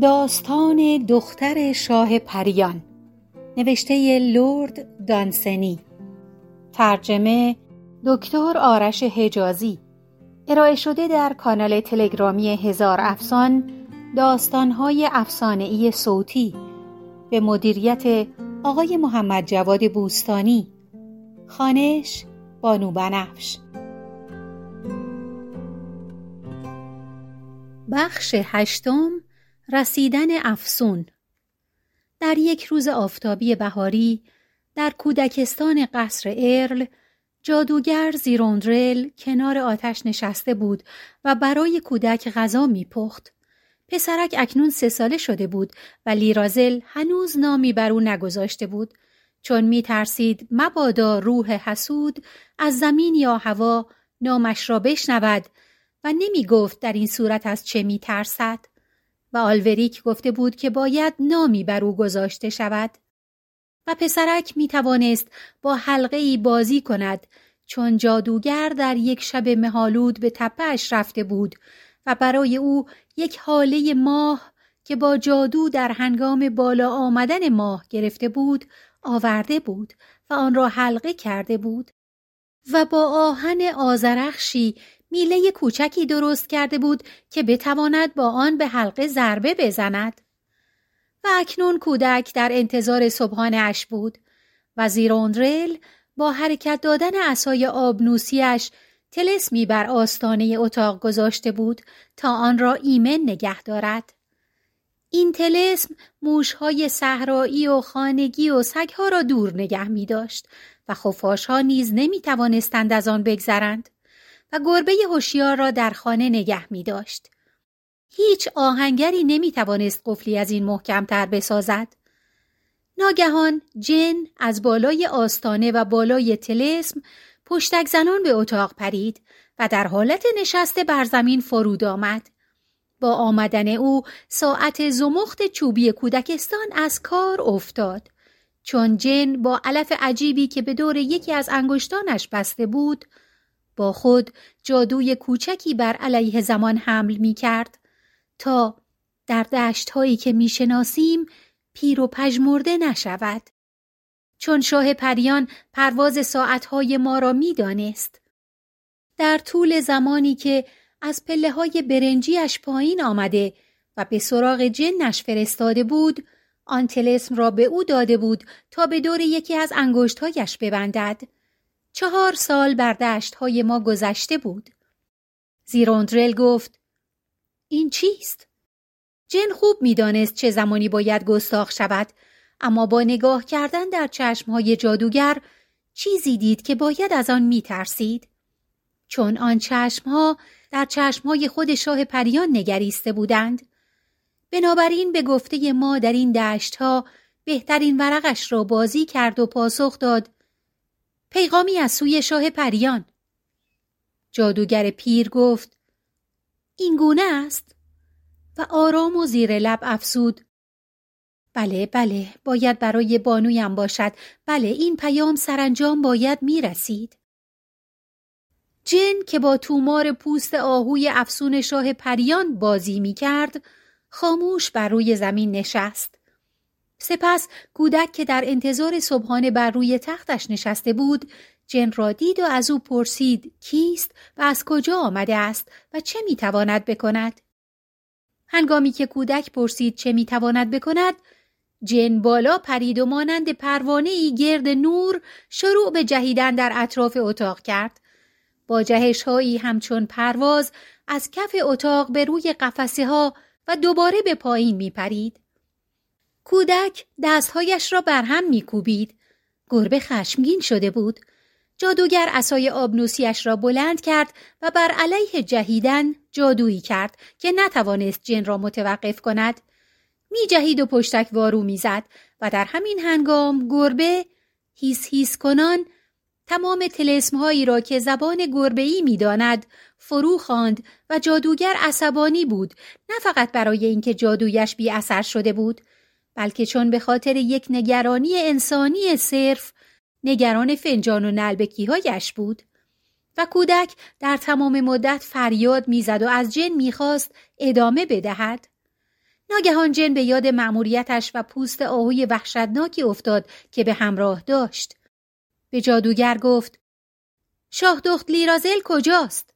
داستان دختر شاه پریان. نوشته لرد دانسنی. ترجمه دکتر آرش حجازی. ارائه شده در کانال تلگرامی هزار افسان داستانهای افسانهای صوتی. به مدیریت آقای محمد جواد بوستانی. خانش بانو بنفش. بخش هشتم رسیدن افسون در یک روز آفتابی بهاری در کودکستان قصر ارل جادوگر زیروندرل کنار آتش نشسته بود و برای کودک غذا میپخت. پسرک اکنون سه ساله شده بود و لیرازل هنوز نامی بر او نگذاشته بود چون می ترسید مبادا روح حسود از زمین یا هوا نامش را بشنود و نمی گفت در این صورت از چه می ترسد. و آلوریک گفته بود که باید نامی بر او گذاشته شود و پسرک می توانست با حلقه ای بازی کند چون جادوگر در یک شب مهالود به تپهش رفته بود و برای او یک حاله ماه که با جادو در هنگام بالا آمدن ماه گرفته بود آورده بود و آن را حلقه کرده بود و با آهن آزرخشی میله کوچکی درست کرده بود که بتواند با آن به حلقه ضربه بزند و اکنون کودک در انتظار صبحانه اش بود و زیروندرل با حرکت دادن اسای آبنوسیش تلسمی بر آستانه اتاق گذاشته بود تا آن را ایمن نگه دارد. این تلسم موشهای صحرایی و خانگی و سگها را دور نگه می داشت و خفاشها نیز نمی توانستند از آن بگذرند. و گربه هوشیار را در خانه نگه می داشت. هیچ آهنگری نمی توانست قفلی از این محکمتر بسازد. ناگهان جن از بالای آستانه و بالای تلسم پشتک زنان به اتاق پرید و در حالت نشسته بر زمین فرود آمد. با آمدن او ساعت زمخت چوبی کودکستان از کار افتاد. چون جن با علف عجیبی که به دور یکی از انگشتانش بسته بود با خود جادوی کوچکی بر علیه زمان حمل می کرد تا در دشت هایی که می شناسیم پیر و پژمرده نشود. چون شاه پریان پرواز ساعتهای ما را می دانست. در طول زمانی که از پله های برنجیش پایین آمده و به سراغ جنش فرستاده بود، آن تلسم را به او داده بود تا به دور یکی از انگشتهایش ببندد. چهار سال بر دشت های ما گذشته بود. زیروندرل گفت این چیست؟ جن خوب می‌دانست چه زمانی باید گستاخ شود اما با نگاه کردن در های جادوگر چیزی دید که باید از آن میترسید. چون آن ها در های خود شاه پریان نگریسته بودند. بنابراین به گفته ما در این دشتها بهترین ورقش را بازی کرد و پاسخ داد پیغامی از سوی شاه پریان. جادوگر پیر گفت این گونه است؟ و آرام و زیر لب افسود بله بله باید برای بانویم باشد. بله این پیام سرانجام باید می رسید. جن که با تومار پوست آهوی افسون شاه پریان بازی می کرد خاموش بر روی زمین نشست. سپس کودک که در انتظار صبحانه بر روی تختش نشسته بود جن را دید و از او پرسید کیست و از کجا آمده است و چه می‌تواند بکند هنگامی که کودک پرسید چه می‌تواند بکند جن بالا پرید و مانند پروانه ای گرد نور شروع به جهیدن در اطراف اتاق کرد با جهش هایی همچون پرواز از کف اتاق به روی قفسه ها و دوباره به پایین می پرید. کودک دستهایش را بر هم میکوبید. گربه خشمگین شده بود. جادوگر اسای آبنوسیش را بلند کرد و بر علیه جهیدن جادویی کرد که نتوانست جن را متوقف کند. می جهید و پشتک وارو می‌زد و در همین هنگام گربه هیس هیس کنان تمام تلسمهایی را که زبان گربه ای می داند فرو خواند و جادوگر عصبانی بود نه فقط برای اینکه جادویش بی اثر شده بود بلکه چون به خاطر یک نگرانی انسانی صرف نگران فنجان و نلبکیهایش بود و کودک در تمام مدت فریاد می‌زد و از جن می‌خواست ادامه بدهد ناگهان جن به یاد مأموریتش و پوست آهوی وحشتناکی افتاد که به همراه داشت. به جادوگر گفت شاه دخت لیرازل کجاست؟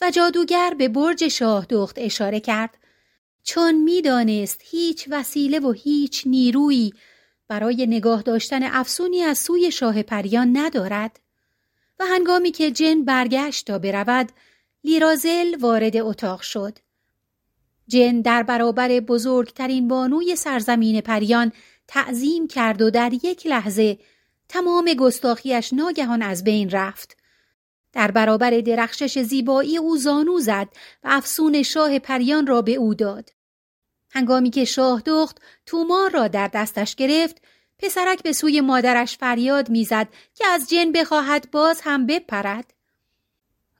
و جادوگر به برج شاه دخت اشاره کرد چون می‌دانست هیچ وسیله و هیچ نیرویی برای نگاه داشتن افسونی از سوی شاه پریان ندارد و هنگامی که جن برگشت تا برود لیرازل وارد اتاق شد. جن در برابر بزرگترین بانوی سرزمین پریان تعظیم کرد و در یک لحظه تمام گستاخیش ناگهان از بین رفت. در برابر درخشش زیبایی او زانو زد و افسون شاه پریان را به او داد. هنگامی که شاه دخت تومار را در دستش گرفت پسرک به سوی مادرش فریاد می‌زد که از جن بخواهد باز هم بپرد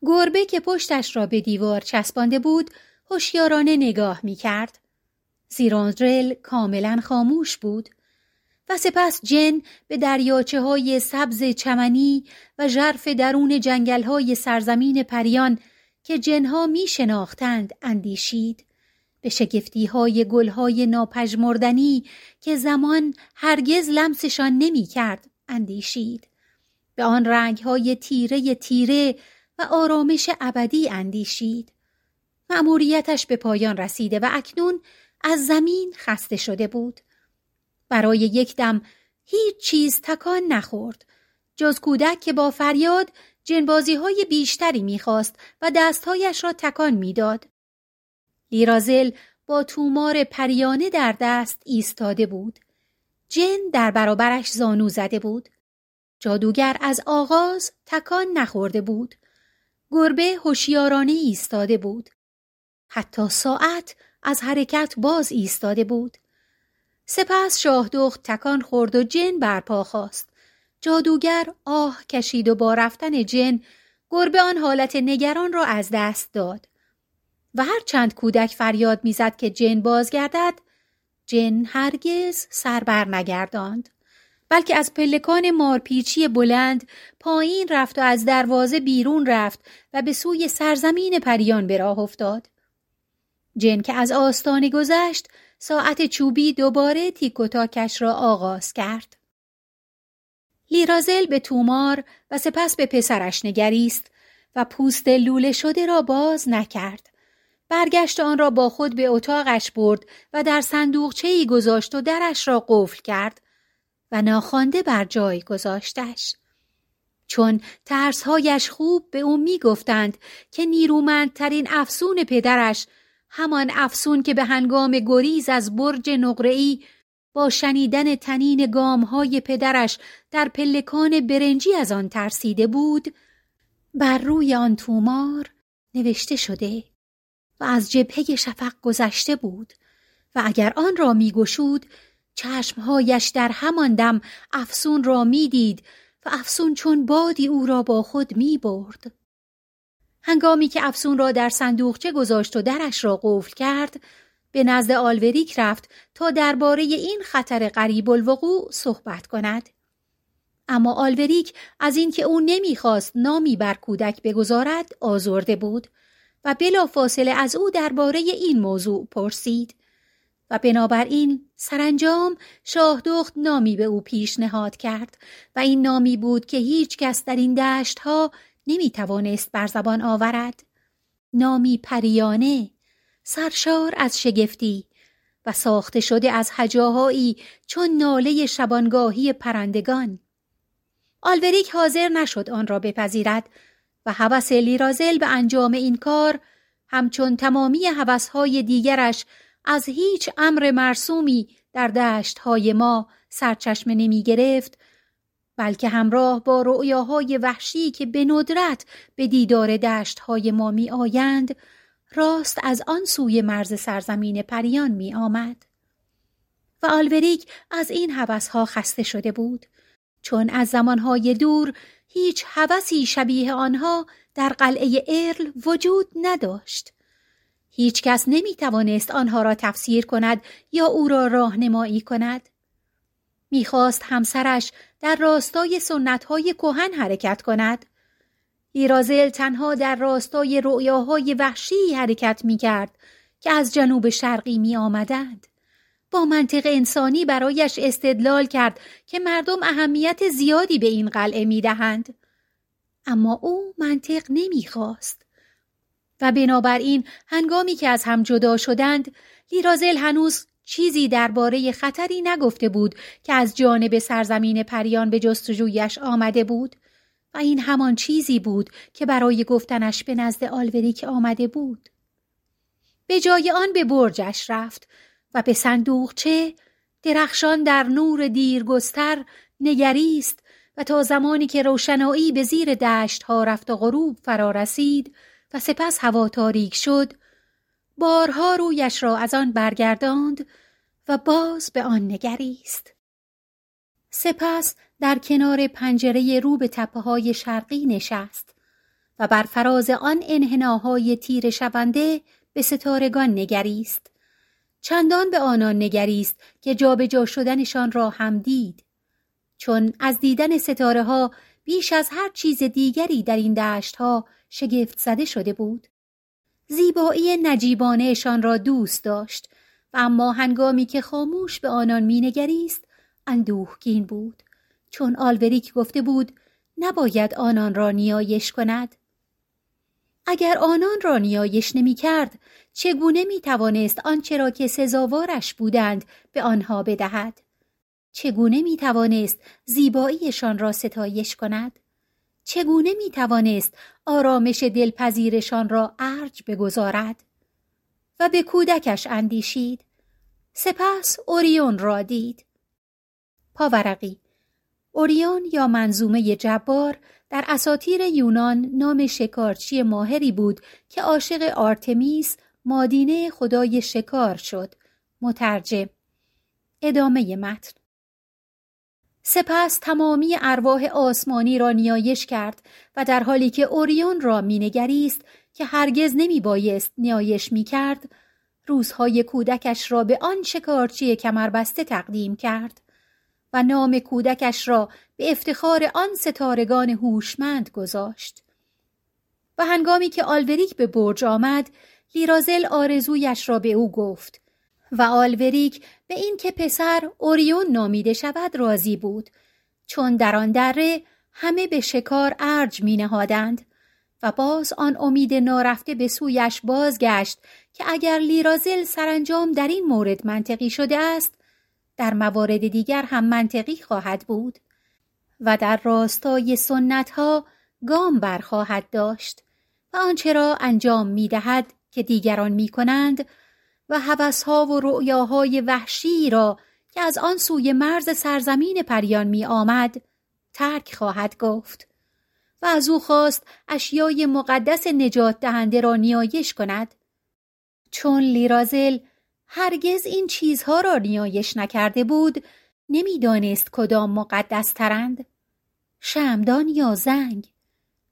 گربه که پشتش را به دیوار چسبانده بود هوشیارانه نگاه می‌کرد زیراندرل کاملا خاموش بود و سپس جن به دریاچه های سبز چمنی و ژرف درون جنگل های سرزمین پریان که جنها می شناختند اندیشید. به شگفتی های گل های ناپژمردنی که زمان هرگز لمسشان نمی کرد اندیشید. به آن رنگ های تیره تیره و آرامش ابدی اندیشید. مأموریتش به پایان رسیده و اکنون از زمین خسته شده بود. برای یک دم هیچ چیز تکان نخورد جز کودک که با فریاد جنبازی های بیشتری می‌خواست و دستهایش را تکان می‌داد. لیرازل با تومار پریانه در دست ایستاده بود. جن در برابرش زانو زده بود. جادوگر از آغاز تکان نخورده بود. گربه هوشیارانه ایستاده بود. حتی ساعت از حرکت باز ایستاده بود. سپس شاهدخت تکان خورد و جن برپا خواست. جادوگر آه کشید و با رفتن جن گربه آن حالت نگران را از دست داد. و هر چند کودک فریاد می‌زد که جن بازگردد جن هرگز سر بر نگرداند بلکه از پلکان مارپیچی بلند پایین رفت و از دروازه بیرون رفت و به سوی سرزمین پریان به راه افتاد جن که از آستانه گذشت ساعت چوبی دوباره تیکوتاکش را آغاز کرد. لیرازل به تومار و سپس به پسرش نگریست و پوست لوله شده را باز نکرد. برگشت آن را با خود به اتاقش برد و در صندوقچه ای گذاشت و درش را قفل کرد و ناخوانده بر جای گذاشتش. چون ترسهایش خوب به او می گفتند که نیرومندترین افسون پدرش همان افسون که به هنگام گریز از برج نقره‌ای با شنیدن تنین گامهای پدرش در پلکان برنجی از آن ترسیده بود بر روی آن تومار نوشته شده و از جبهه شفق گذشته بود و اگر آن را میگشود چشمهایش در همان دم افسون را می‌دید و افسون چون بادی او را با خود می برد. هنگامی که افسون را در صندوقچه گذاشت و درش را قفل کرد به نزد آلوریک رفت تا درباره این خطر قریب الوقوع صحبت کند اما آلوریک از اینکه او نمی‌خواست نامی بر کودک بگذارد آزرده بود و بلافاصله از او درباره این موضوع پرسید و بنابراین سرانجام شاهدخت نامی به او پیشنهاد کرد و این نامی بود که هیچ کس در این دشت ها نمی توانست بر زبان آورد. نامی پریانه سرشار از شگفتی و ساخته شده از هجاهایی چون ناله شبانگاهی پرندگان. آلوریک حاضر نشد آن را بپذیرد و هوس لیرازل به انجام این کار همچون تمامی هوسهای دیگرش از هیچ امر مرسومی در دشتهای ما سرچشمه نمی گرفت بلکه همراه با رؤیاهای وحشی که به ندرت به دیدار دشتهای ما می آیند راست از آن سوی مرز سرزمین پریان می آمد. و آلوریک از این حوثها خسته شده بود چون از زمانهای دور هیچ حوثی شبیه آنها در قلعه ارل وجود نداشت. هیچ کس نمی توانست آنها را تفسیر کند یا او را راهنمایی کند. می‌خواست همسرش در راستای سنتهای کهن حرکت کند. ایرازل تنها در راستای رؤیاهای وحشی حرکت می‌کرد که از جنوب شرقی می آمدند. منطق انسانی برایش استدلال کرد که مردم اهمیت زیادی به این قلعه می دهند. اما او منطق نمی خواست. و بنابراین هنگامی که از هم جدا شدند لیرازل هنوز چیزی درباره خطری نگفته بود که از جانب سرزمین پریان به جستجویش آمده بود و این همان چیزی بود که برای گفتنش به نزد آلوریک آمده بود. به جای آن به برجش رفت و به صندوقچه درخشان در نور دیرگستر نگریست و تا زمانی که روشنایی به زیر دشت ها رفت و غروب فرا رسید و سپس هوا تاریک شد بارها رویش را از آن برگرداند و باز به آن نگریست. سپس در کنار پنجره رو به تپه های شرقی نشست و بر فراز آن انحناهای تیر شونده به ستارگان نگریست. چندان به آنان نگریست که جابجا جا شدنشان را هم دید. چون از دیدن ستاره ها بیش از هر چیز دیگری در این دشت ها شگفت زده شده بود. زیبایی نجیبانهشان را دوست داشت و اما هنگامی که خاموش به آنان مینگریست اندوهگین بود چون آلوریک گفته بود نباید آنان را نیایش کند اگر آنان را نیایش نمی کرد چگونه می توانست آنچه را که سزاوارش بودند به آنها بدهد؟ چگونه می توانست زیباییشان را ستایش کند؟ چگونه می توانست آرامش دلپذیرشان را ارج بگذارد؟ و به کودکش اندیشید؟ سپس اوریون را دید. پاورقی اوریون یا منظومه جبار در اساتیر یونان نام شکارچی ماهری بود که عاشق آرتمیس مادینه خدای شکار شد. مترجم ادامه متن. سپس تمامی ارواح آسمانی را نیایش کرد و در حالی که اوریون را مینگریست که هرگز نمی بایست نیایش می کرد روزهای کودکش را به آن شکارچی کمربسته تقدیم کرد. نام کودکش را به افتخار آن ستارگان هوشمند گذاشت. و هنگامی که آلوریک به برج آمد لیرازل آرزویش را به او گفت و آلوریک به این که پسر اوریون نامیده شود راضی بود چون در آن دره همه به شکار ارج می نهادند و باز آن امید نارفته به سویش بازگشت که اگر لیرازل سرانجام در این مورد منطقی شده است در موارد دیگر هم منطقی خواهد بود و در راستای سنت ها گام برخواهد داشت و آنچه را انجام می دهد که دیگران می کنند و ها و رؤیاهای وحشی را که از آن سوی مرز سرزمین پریان می آمد ترک خواهد گفت و از او خواست اشیای مقدس نجات دهنده را نیایش کند. چون لیرازل هرگز این چیزها را نیایش نکرده بود نمی‌دانست کدام مقدس ترند شمدان یا زنگ.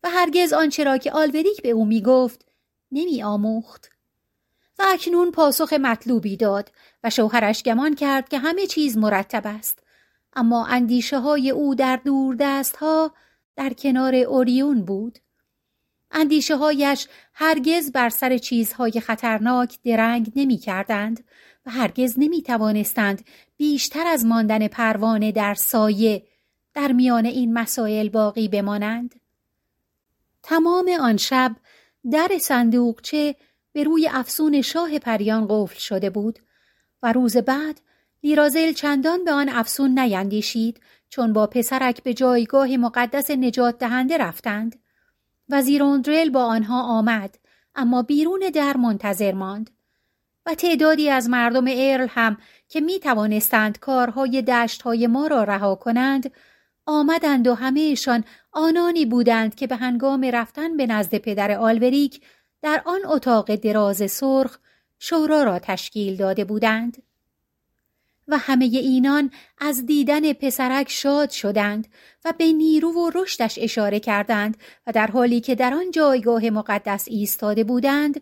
و هرگز آنچه را که آلوریک به او می گفت نمی آموخت و اکنون پاسخ مطلوبی داد و شوهرش گمان کرد که همه چیز مرتب است. اما اندیشه های او در دور دست ها در کنار اوریون بود. اندیشه هایش هرگز بر سر چیزهای خطرناک درنگ نمی کردند و هرگز نمی توانستند بیشتر از ماندن پروانه در سایه در میان این مسائل باقی بمانند. تمام آن شب در صندوقچه به روی افسون شاه پریان قفل شده بود و روز بعد لیرازل چندان به آن افسون نیندیشید چون با پسرک به جایگاه مقدس نجات دهنده رفتند. وزیر با آنها آمد اما بیرون در منتظر ماند و تعدادی از مردم ارل هم که می توانستند کارهای دشتهای ما را رها کنند آمدند و همهشان آنانی بودند که به هنگام رفتن به نزد پدر آلوریک در آن اتاق دراز سرخ شورا را تشکیل داده بودند. و همه اینان از دیدن پسرک شاد شدند و به نیرو و رشدش اشاره کردند و در حالی که در آن جایگاه مقدس ایستاده بودند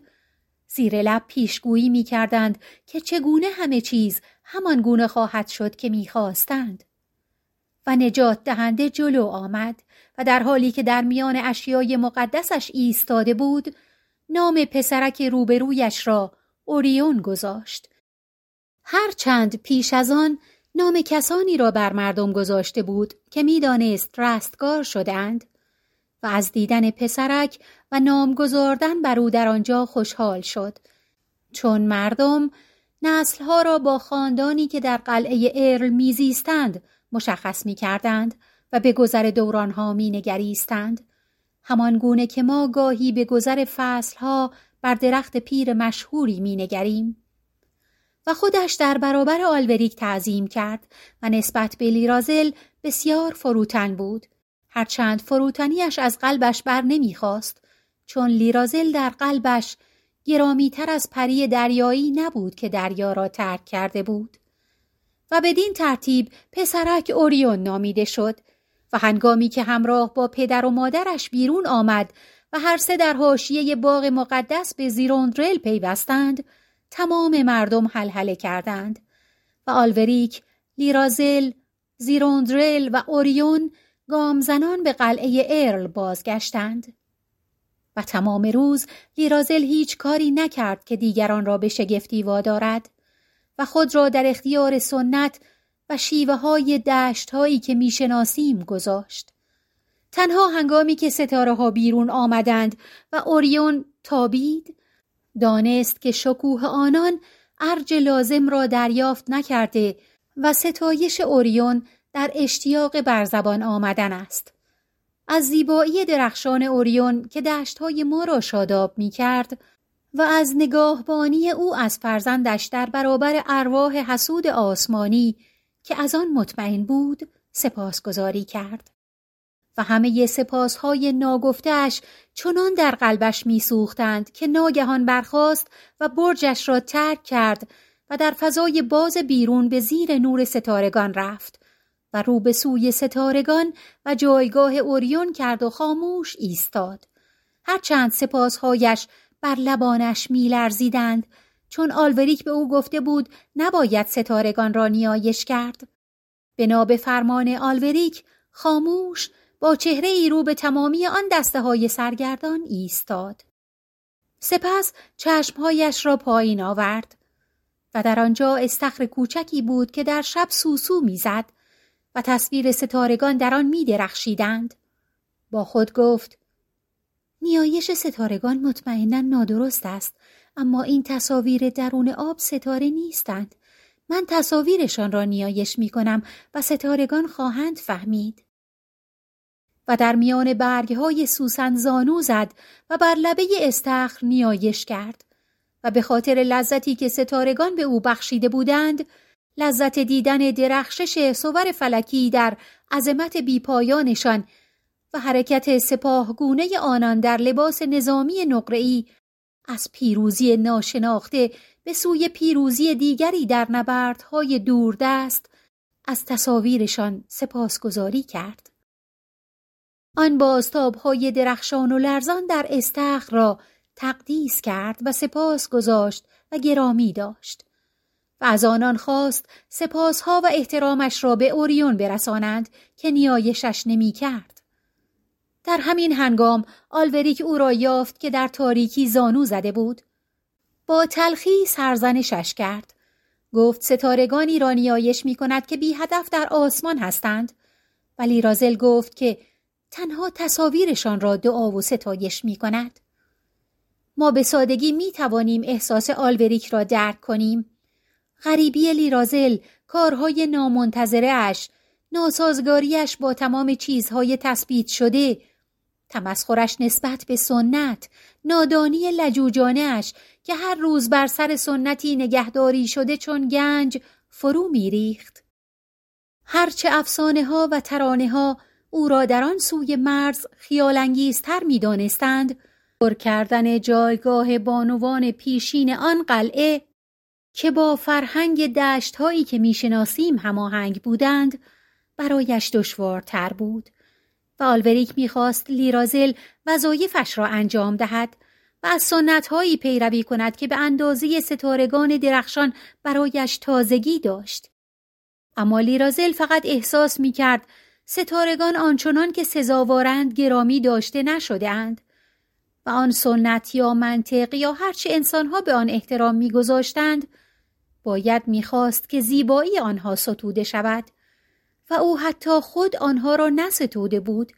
زیر لب پیشگویی می کردند که چگونه همه چیز همان گونه خواهد شد که می‌خواستند. و نجات دهنده جلو آمد و در حالی که در میان اشیای مقدسش ایستاده بود نام پسرک روبرویش را اوریون گذاشت. هرچند پیش از آن نام کسانی را بر مردم گذاشته بود که می‌دانست رستگار شدند و از دیدن پسرک و نام گذاردن بر او در آنجا خوشحال شد چون مردم نسلها را با خاندانی که در قلعه ارل میزیستند مشخص می کردند و به گذر دورانها می نگریستند. همان گونه که ما گاهی به گذر فصلها بر درخت پیر مشهوری می نگریم. و خودش در برابر آلوریک تعظیم کرد و نسبت به لیرازل بسیار فروتن بود. هرچند فروتنیش از قلبش بر نمی‌خواست چون لیرازل در قلبش گرامیتر از پری دریایی نبود که دریا را ترک کرده بود. و بدین ترتیب پسرک اوریون نامیده شد و هنگامی که همراه با پدر و مادرش بیرون آمد و هر سه در حاشیه باغ مقدس به زیروندرل پیوستند تمام مردم حلحله کردند و آلوریک، لیرازل، زیروندرل و اوریون گامزنان به قلعه ارل بازگشتند و تمام روز لیرازل هیچ کاری نکرد که دیگران را به شگفتی وادارد و خود را در اختیار سنت و شیوه های دشت هایی که می‌شناسیم گذاشت. تنها هنگامی که ستاره ها بیرون آمدند و اوریون تابید دانست که شکوه آنان ارج لازم را دریافت نکرده و ستایش اوریون در اشتیاق بر زبان آمدن است. از زیبایی درخشان اوریون که دشتهای ما را شاداب می کرد و از نگاهبانی او از فرزندش در برابر ارواح حسود آسمانی که از آن مطمئن بود سپاسگزاری کرد. و همه سپاسهای ناگفتهش چنان در قلبش میسوختند که ناگهان برخاست و برجش را ترک کرد و در فضای باز بیرون به زیر نور ستارگان رفت و رو به سوی ستارگان و جایگاه اوریون کرد و خاموش ایستاد. هرچند سپاسهایش بر لبانش میلرزیدند چون آلوریک به او گفته بود نباید ستارگان را نیایش کرد. بنا به فرمان آلوریک خاموش با چهره ای رو به تمامی آن دسته های سرگردان ایستاد. سپس چشمهایش را پایین آورد و در آنجا استخر کوچکی بود که در شب سوسو می‌زد و تصویر ستارگان در آن می درخشیدند. با خود گفت نیایش ستارگان مطمئنا نادرست است اما این تصاویر درون آب ستاره نیستند. من تصاویرشان را نیایش می کنم و ستارگان خواهند فهمید. و در میان برگهای سوسن زانو زد و بر لبه استخر نیایش کرد و به خاطر لذتی که ستارگان به او بخشیده بودند لذت دیدن درخشش صور فلکی در عظمت بیپایانشان و حرکت سپاهگونه آنان در لباس نظامی نقره‌ای از پیروزی ناشناخته به سوی پیروزی دیگری در نبردهای دوردست از تصاویرشان سپاسگزاری کرد. آن بازتابهای درخشان و لرزان در استخر را تقدیس کرد و سپاس گذاشت و گرامی داشت. و از آنان خواست سپاسها و احترامش را به اوریون برسانند که نیایشش نمی کرد. در همین هنگام آلوریک او را یافت که در تاریکی زانو زده بود. با تلخی سرزنشش کرد. گفت ستارگانی را نیایش می کند که بی هدف در آسمان هستند. ولی رازل گفت که تنها تصاویرشان را دعا و ستایش می کند. ما به سادگی می توانیم احساس آلوریک را درک کنیم. غریبی لیرازل، کارهای نامنتظره اش، ناسازگاریش با تمام چیزهای تثبیت شده، تمسخرش نسبت به سنت، نادانی لجوجانش که هر روز بر سر سنتی نگهداری شده چون گنج فرو میریخت. هرچه افسانه ها و ترانه ها او را در آن سوی مرز خیالانگیزتر می دانستند پر کردن جایگاه بانوان پیشین آن قلعه که با فرهنگ دشت هایی که می‌شناسیم هماهنگ بودند برایش دشوارتر بود و آلوریک می‌خواست لیرازل وظایفش را انجام دهد و از سنت هایی پیروی کند که به اندازه ستارگان درخشان برایش تازگی داشت. اما لیرازل فقط احساس می‌کرد ستارگان آنچنان که سزاوارند گرامی داشته نشدهاند و آن سنت یا منطق یا هرچه انسانها به آن احترام میگذاشتند باید می‌خواست که زیبایی آنها ستوده شود و او حتی خود آنها را نستوده بود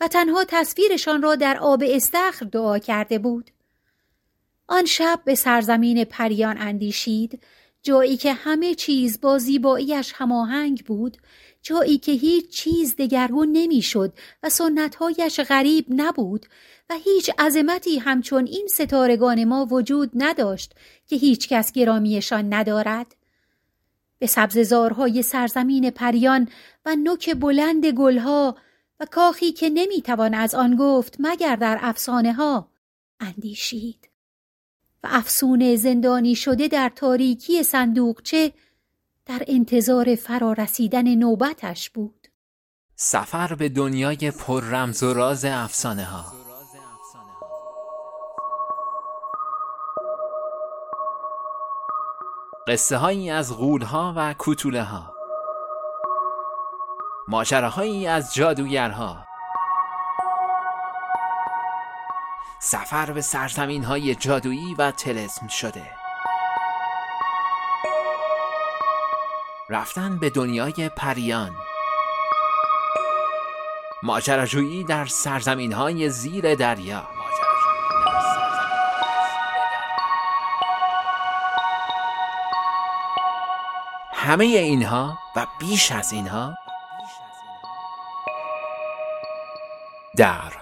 و تنها تصویرشان را در آب استخر دعا کرده بود. آن شب به سرزمین پریان اندیشید جایی که همه چیز با زیباییش هماهنگ بود جایی که هیچ چیز دگرگون نمی‌شد و سنتهایش غریب نبود و هیچ عظمتی همچون این ستارگان ما وجود نداشت که هیچ کس گرامیشان ندارد. به سبززارهای سرزمین پریان و نوک بلند گلها و کاخی که نمی‌توان از آن گفت مگر در افسانه ها اندیشید. و افسون زندانی شده در تاریکی صندوقچه در انتظار فرارسیدن نوبتش بود. سفر به دنیای پر رمز و راز افسانه ها قصه هایی از غول ها و کوتوله ها ماجراهایی از جادوگرها. سفر به سرزمین های جادویی و تلسم شده. رفتن به دنیای پریان. ماجراجویی در سرزمین های زیر دریا. همه اینها و بیش از اینها در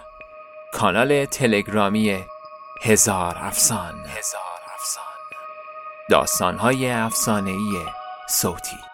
کانال تلگرامی هزار افسان هزار افسان. داستانهای افسانه‌ای صوتی.